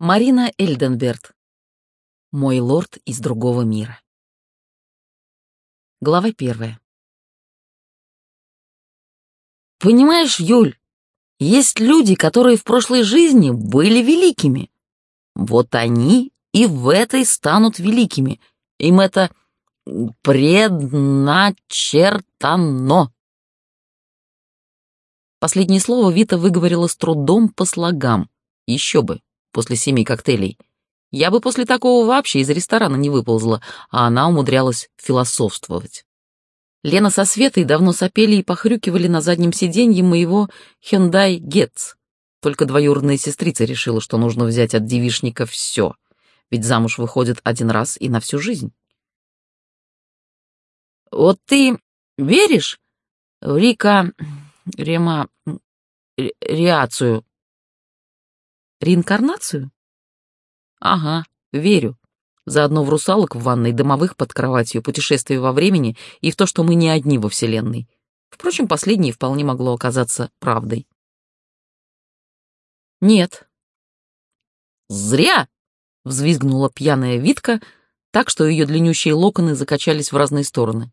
Марина Эльденберт. Мой лорд из другого мира. Глава первая. Понимаешь, Юль, есть люди, которые в прошлой жизни были великими. Вот они и в этой станут великими. Им это предначертано. Последнее слово Вита выговорила с трудом по слогам. Еще бы после семи коктейлей. Я бы после такого вообще из ресторана не выползла, а она умудрялась философствовать. Лена со Светой давно сопели и похрюкивали на заднем сиденье моего Hyundai Getz. Только двоюродная сестрица решила, что нужно взять от девишника все, ведь замуж выходит один раз и на всю жизнь. «Вот ты веришь в Рика... Рема... Реацию?» Реинкарнацию? Ага, верю. Заодно в русалок в ванной, домовых под кроватью, путешествие во времени и в то, что мы не одни во Вселенной. Впрочем, последнее вполне могло оказаться правдой. Нет. Зря! Взвизгнула пьяная Витка, так что ее длиннющие локоны закачались в разные стороны.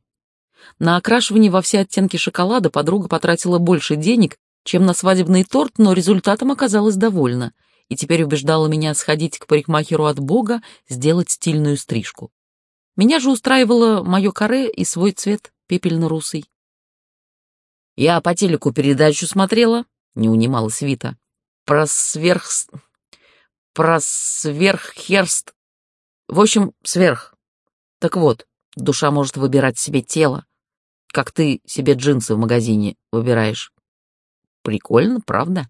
На окрашивание во все оттенки шоколада подруга потратила больше денег, чем на свадебный торт, но результатом оказалась довольна — и теперь убеждала меня сходить к парикмахеру от Бога, сделать стильную стрижку. Меня же устраивало мое каре и свой цвет пепельно-русый. «Я по телеку передачу смотрела», — не унималась Вита. «Про сверх... про сверххерст... В общем, сверх. Так вот, душа может выбирать себе тело, как ты себе джинсы в магазине выбираешь. Прикольно, правда?»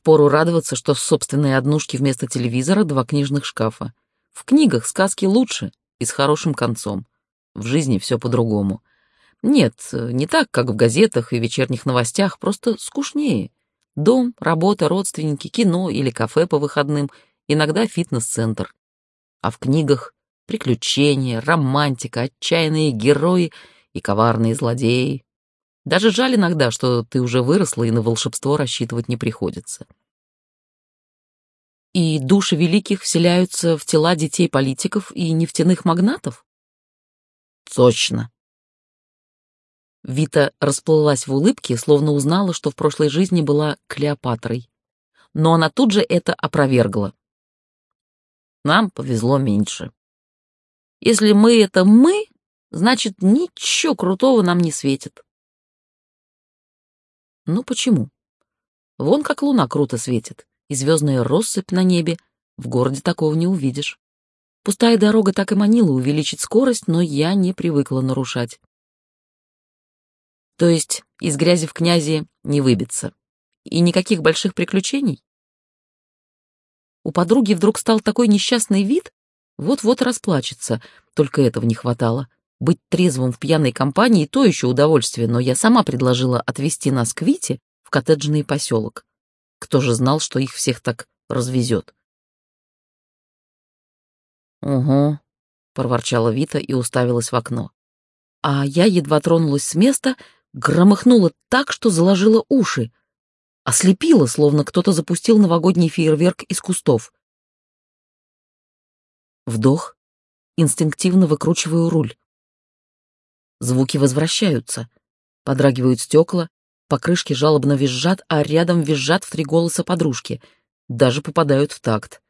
Впору радоваться, что в собственной однушке вместо телевизора два книжных шкафа. В книгах сказки лучше и с хорошим концом. В жизни все по-другому. Нет, не так, как в газетах и вечерних новостях, просто скучнее. Дом, работа, родственники, кино или кафе по выходным, иногда фитнес-центр. А в книгах приключения, романтика, отчаянные герои и коварные злодеи, даже жаль иногда, что ты уже выросла и на волшебство рассчитывать не приходится. И души великих вселяются в тела детей политиков и нефтяных магнатов? Точно. Вита расплылась в улыбке, словно узнала, что в прошлой жизни была Клеопатрой. Но она тут же это опровергла. Нам повезло меньше. Если мы — это мы, значит, ничего крутого нам не светит. Ну почему? Вон как луна круто светит, и звездная россыпь на небе. В городе такого не увидишь. Пустая дорога так и манила увеличить скорость, но я не привыкла нарушать. То есть из грязи в князи не выбиться. И никаких больших приключений? У подруги вдруг стал такой несчастный вид, вот-вот расплачется, только этого не хватало. Быть трезвым в пьяной компании — то еще удовольствие, но я сама предложила отвезти нас к Вите в коттеджный поселок. Кто же знал, что их всех так развезет? «Угу», — проворчала Вита и уставилась в окно. А я едва тронулась с места, громыхнула так, что заложила уши. Ослепила, словно кто-то запустил новогодний фейерверк из кустов. Вдох. Инстинктивно выкручиваю руль. Звуки возвращаются. Подрагивают стекла, покрышки жалобно визжат, а рядом визжат в три голоса подружки. Даже попадают в такт.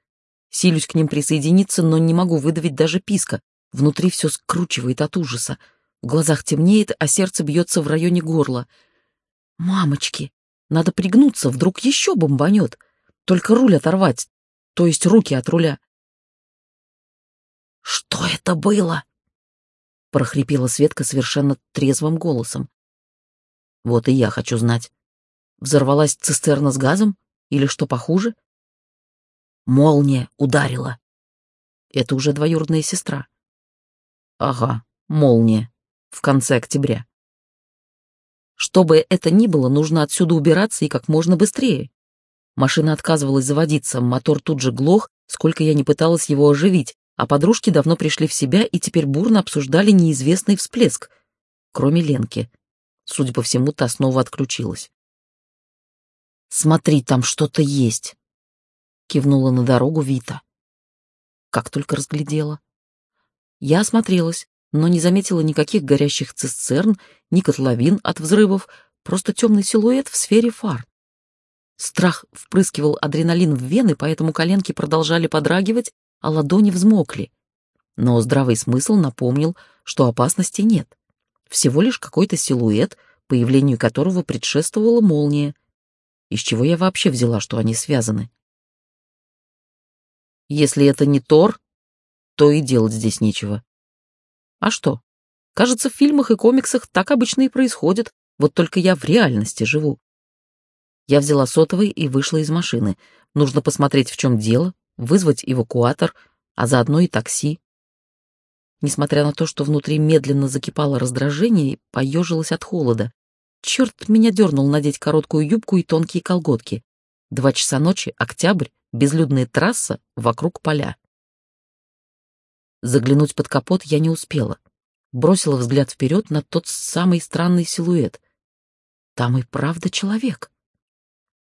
Силюсь к ним присоединиться, но не могу выдавить даже писка. Внутри все скручивает от ужаса. В глазах темнеет, а сердце бьется в районе горла. «Мамочки! Надо пригнуться, вдруг еще бомбанет. Только руль оторвать, то есть руки от руля». «Что это было?» — прохрипела Светка совершенно трезвым голосом. «Вот и я хочу знать. Взорвалась цистерна с газом? Или что похуже?» «Молния ударила». Это уже двоюродная сестра. «Ага, молния. В конце октября». Что бы это ни было, нужно отсюда убираться и как можно быстрее. Машина отказывалась заводиться, мотор тут же глох, сколько я не пыталась его оживить, а подружки давно пришли в себя и теперь бурно обсуждали неизвестный всплеск, кроме Ленки. Судя по всему, та снова отключилась. «Смотри, там что-то есть», кивнула на дорогу Вита. Как только разглядела. Я осмотрелась, но не заметила никаких горящих цистерн, ни котловин от взрывов, просто темный силуэт в сфере фар. Страх впрыскивал адреналин в вены, поэтому коленки продолжали подрагивать, а ладони взмокли. Но здравый смысл напомнил, что опасности нет. Всего лишь какой-то силуэт, появлению которого предшествовала молния. Из чего я вообще взяла, что они связаны? Если это не Тор, то и делать здесь нечего. А что? Кажется, в фильмах и комиксах так обычно и происходит, вот только я в реальности живу. Я взяла сотовый и вышла из машины. Нужно посмотреть, в чем дело, вызвать эвакуатор, а заодно и такси. Несмотря на то, что внутри медленно закипало раздражение, поежилась от холода. Черт меня дернул надеть короткую юбку и тонкие колготки. Два часа ночи, октябрь, безлюдная трасса, вокруг поля. Заглянуть под капот я не успела. Бросила взгляд вперед на тот самый странный силуэт. Там и правда человек.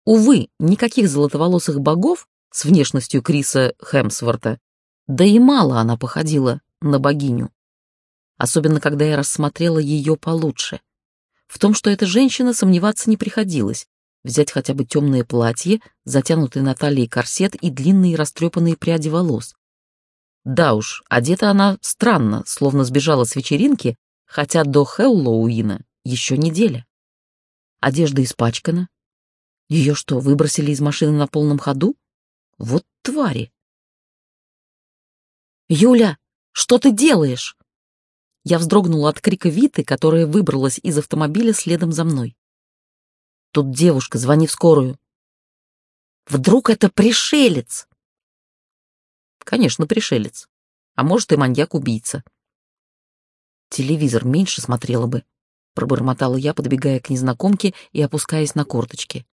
Увы, никаких золотоволосых богов с внешностью Криса Хемсворта, да и мало она походила на богиню. Особенно, когда я рассмотрела ее получше. В том, что эта женщина, сомневаться не приходилось. Взять хотя бы темное платье, затянутый на талии корсет и длинные растрепанные пряди волос. Да уж, одета она странно, словно сбежала с вечеринки, хотя до Хэллоуина еще неделя. Одежда испачкана. Ее что, выбросили из машины на полном ходу? Вот твари. «Юля, что ты делаешь?» Я вздрогнула от крика Виты, которая выбралась из автомобиля следом за мной. «Тут девушка, звони в скорую». «Вдруг это пришелец?» «Конечно, пришелец. А может, и маньяк-убийца». «Телевизор меньше смотрела бы», — пробормотала я, подбегая к незнакомке и опускаясь на корточки.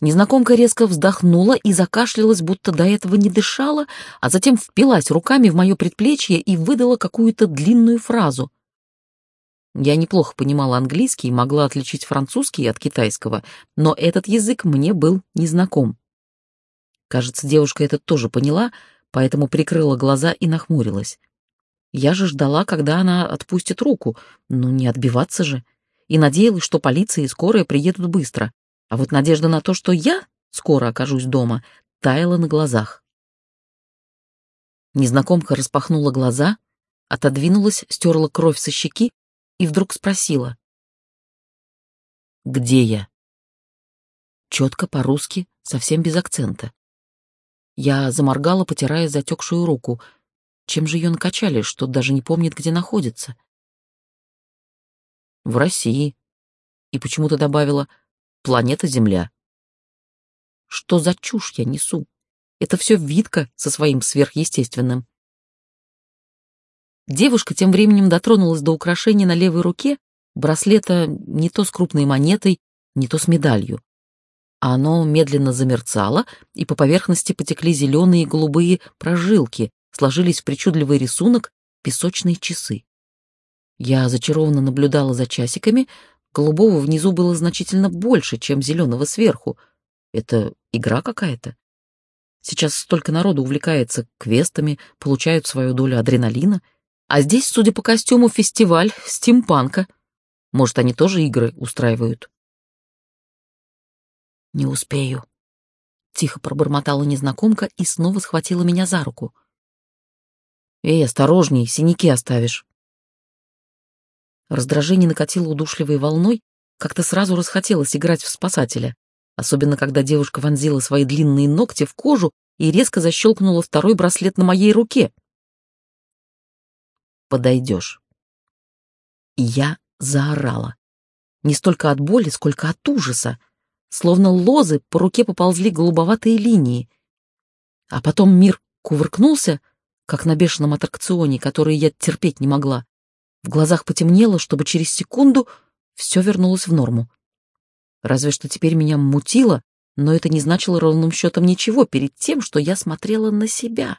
Незнакомка резко вздохнула и закашлялась, будто до этого не дышала, а затем впилась руками в мое предплечье и выдала какую-то длинную фразу. Я неплохо понимала английский и могла отличить французский от китайского, но этот язык мне был незнаком. Кажется, девушка это тоже поняла, поэтому прикрыла глаза и нахмурилась. Я же ждала, когда она отпустит руку, ну не отбиваться же, и надеялась, что полиция и скорая приедут быстро. А вот надежда на то, что я скоро окажусь дома, таяла на глазах. Незнакомка распахнула глаза, отодвинулась, стерла кровь со щеки и вдруг спросила. «Где я?» Четко, по-русски, совсем без акцента. Я заморгала, потирая затекшую руку. Чем же ее накачали, что даже не помнит, где находится? В России. И почему-то добавила планета Земля. Что за чушь я несу? Это все Витка со своим сверхъестественным. Девушка тем временем дотронулась до украшения на левой руке, браслета не то с крупной монетой, не то с медалью. Оно медленно замерцало, и по поверхности потекли зеленые и голубые прожилки, сложились в причудливый рисунок песочные часы. Я зачарованно наблюдала за часиками, Голубого внизу было значительно больше, чем зеленого сверху. Это игра какая-то. Сейчас столько народу увлекается квестами, получают свою долю адреналина. А здесь, судя по костюму, фестиваль стимпанка. Может, они тоже игры устраивают? «Не успею», — тихо пробормотала незнакомка и снова схватила меня за руку. «Эй, осторожней, синяки оставишь». Раздражение накатило удушливой волной, как-то сразу расхотелось играть в спасателя, особенно когда девушка вонзила свои длинные ногти в кожу и резко защелкнула второй браслет на моей руке. «Подойдешь». Я заорала. Не столько от боли, сколько от ужаса. Словно лозы по руке поползли голубоватые линии. А потом мир кувыркнулся, как на бешеном аттракционе, который я терпеть не могла. В глазах потемнело, чтобы через секунду все вернулось в норму. Разве что теперь меня мутило, но это не значило ровным счетом ничего перед тем, что я смотрела на себя.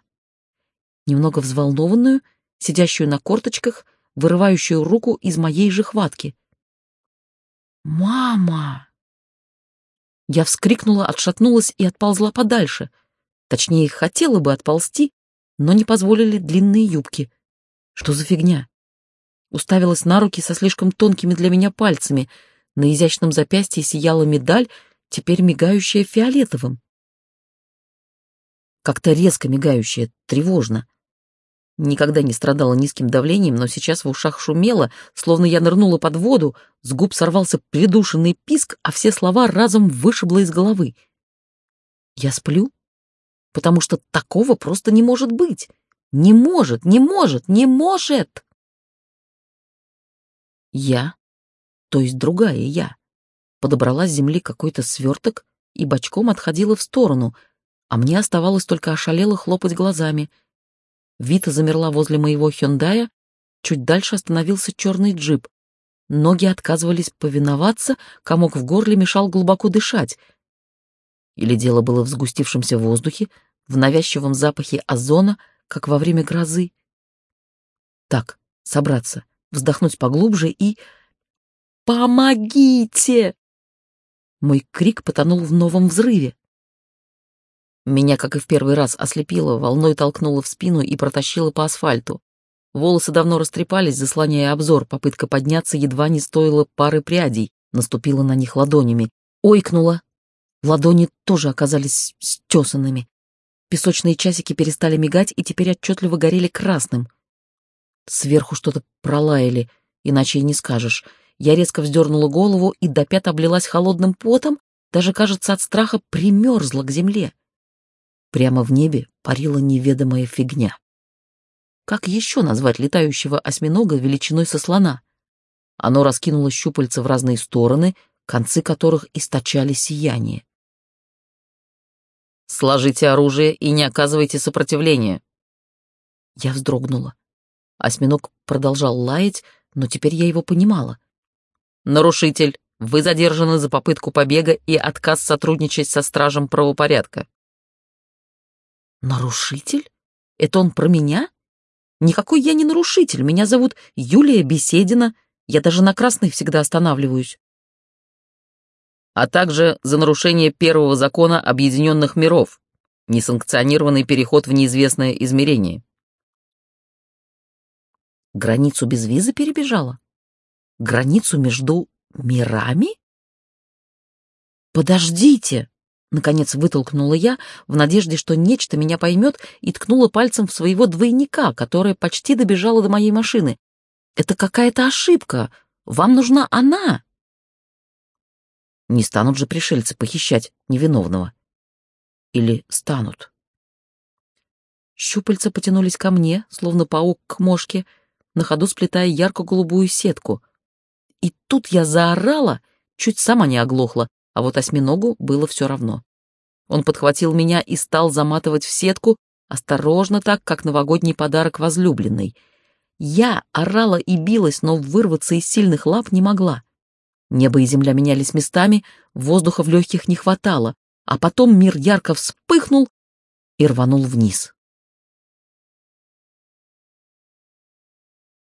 Немного взволнованную, сидящую на корточках, вырывающую руку из моей же хватки. «Мама!» Я вскрикнула, отшатнулась и отползла подальше. Точнее, хотела бы отползти, но не позволили длинные юбки. Что за фигня? Уставилась на руки со слишком тонкими для меня пальцами. На изящном запястье сияла медаль, теперь мигающая фиолетовым. Как-то резко мигающая, тревожно. Никогда не страдала низким давлением, но сейчас в ушах шумело, словно я нырнула под воду, с губ сорвался придушенный писк, а все слова разом вышибло из головы. Я сплю? Потому что такого просто не может быть. Не может, не может, не может! Я, то есть другая я, подобрала с земли какой-то сверток и бочком отходила в сторону, а мне оставалось только ошалело хлопать глазами — Вита замерла возле моего Хёндая, чуть дальше остановился черный джип. Ноги отказывались повиноваться, комок в горле мешал глубоко дышать. Или дело было в сгустившемся воздухе, в навязчивом запахе озона, как во время грозы. Так, собраться, вздохнуть поглубже и... «Помогите!» Мой крик потонул в новом взрыве. Меня, как и в первый раз, ослепило, волной толкнуло в спину и протащило по асфальту. Волосы давно растрепались, заслоняя обзор, попытка подняться едва не стоила пары прядей, наступила на них ладонями. Ойкнула. Ладони тоже оказались стесанными. Песочные часики перестали мигать и теперь отчетливо горели красным. Сверху что-то пролаяли, иначе и не скажешь. Я резко вздернула голову и до пят облилась холодным потом, даже, кажется, от страха примерзла к земле. Прямо в небе парила неведомая фигня. Как еще назвать летающего осьминога величиной со слона? Оно раскинуло щупальца в разные стороны, концы которых источали сияние. «Сложите оружие и не оказывайте сопротивления!» Я вздрогнула. Осьминог продолжал лаять, но теперь я его понимала. «Нарушитель, вы задержаны за попытку побега и отказ сотрудничать со стражем правопорядка. Нарушитель? Это он про меня? Никакой я не нарушитель. Меня зовут Юлия Беседина. Я даже на красной всегда останавливаюсь. А также за нарушение первого закона Объединенных миров, несанкционированный переход в неизвестное измерение. Границу без визы перебежала? Границу между мирами? Подождите! Наконец вытолкнула я, в надежде, что нечто меня поймет, и ткнула пальцем в своего двойника, которая почти добежала до моей машины. «Это какая-то ошибка. Вам нужна она!» Не станут же пришельцы похищать невиновного. Или станут? Щупальца потянулись ко мне, словно паук к мошке, на ходу сплетая ярко-голубую сетку. И тут я заорала, чуть сама не оглохла, а вот осьминогу было все равно. Он подхватил меня и стал заматывать в сетку, осторожно так, как новогодний подарок возлюбленной. Я орала и билась, но вырваться из сильных лап не могла. Небо и земля менялись местами, воздуха в легких не хватало, а потом мир ярко вспыхнул и рванул вниз.